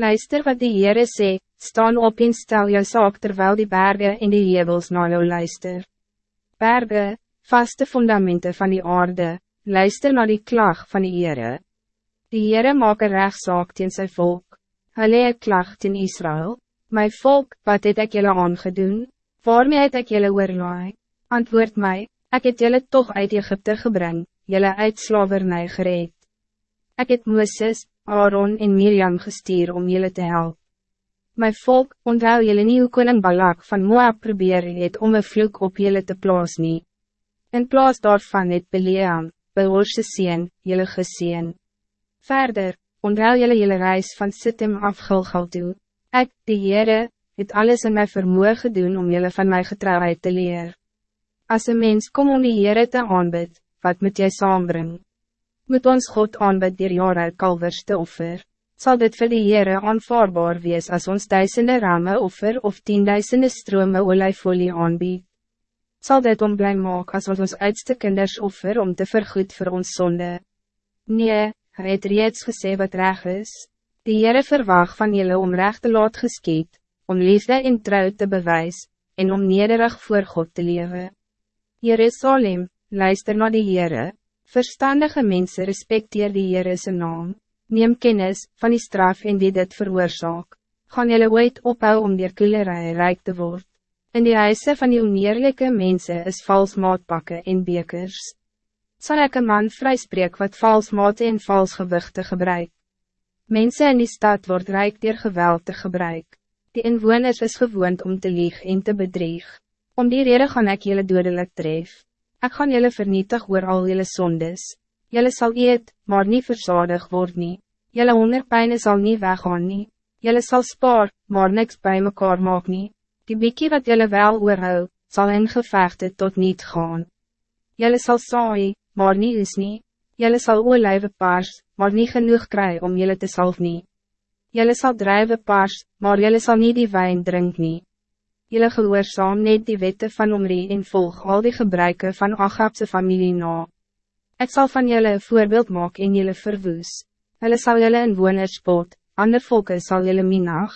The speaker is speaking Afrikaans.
Luister wat die Heere sê, staan op en stel jou saak terwijl die bergen en die hevels na jou luister. Bergen, vaste fundamenten van die aarde, luister naar die klag van die Heere. Die Heere maak een rechtszaak teen sy volk. Hulle een klag teen Israël. My volk, wat het ek julle aangedoen? Waarmee het ek julle oorlaai? Antwoord mij, ik het julle toch uit Egypte gebring, julle uit slavernij gereed. Ik het Mooses, Aaron en Miriam gestuur om jullie te helpen. Mijn volk, onthou jullie nie hoe koning Balak van Moab probeer het om een vloek op jullie te plaas nie. In plaas daarvan het Beleam, Beorse sien, jullie geseen. Verder, onthou jullie jullie reis van Sittim af Gilgal toe. Ek, die Heere, het alles in mijn vermoe gedoen om jullie van mijn getrouwheid te leren. Als een mens kom om die Heere te aanbid, wat moet jy saambring? Moet ons God aanbid dier jare kalvers te offer. Zal dit vir die Heere aanvaarbaar wees als ons duisende ramme offer of tienduisende strome olijfolie aanbied? Zal dit om blij maak als ons ons uitste kinders offer om te vergoed voor ons zonde? Nee, hy het reeds gesê wat reg is. Die Heere verwacht van jullie om recht te laat geskiet, om liefde en trouw te bewijs, en om nederig voor God te leven. Jerusalem, luister naar die Heere, Verstandige mensen respecteer die Heere zijn naam. Neem kennis van die straf en die dit veroorzaak. Gaan jullie ooit ophou om die kulerij rijk te worden. In die huise van die oneerlijke mensen is vals maatpakken en bekers. Zal ik een man vrijspreek wat vals maat en vals gewichten gebruik? Mensen in die stad wordt rijk door geweld te gebruik. Die inwoners is gewoond om te lieg en te bedrieg. Om die reden gaan ik jullie dodelijk tref. Ik gaan jullie vernietig oor al jullie zondes. Jullie zal eet, maar niet verzadig worden. nie. Jullie hongerpijnen zal niet weggaan nie. Jullie zal spaar, maar niks bij mekaar maak nie. Die biekie wat jullie wel oorhou, zal in gevechte tot niet gaan. Jullie zal saai, maar niet is nie. Jullie zal oorlijven paars, maar niet genoeg krijgen om jullie te salf nie. Jullie zal drijven paars, maar jullie zal niet die wijn drinken. nie. Jylle gehoorzaam net die wette van Omri en volg al die gebruiken van Agapse familie na. Ik zal van jullie een voorbeeld maken en jullie verwoes. Hulle sal jylle inwoners spot, ander volke sal jylle minag.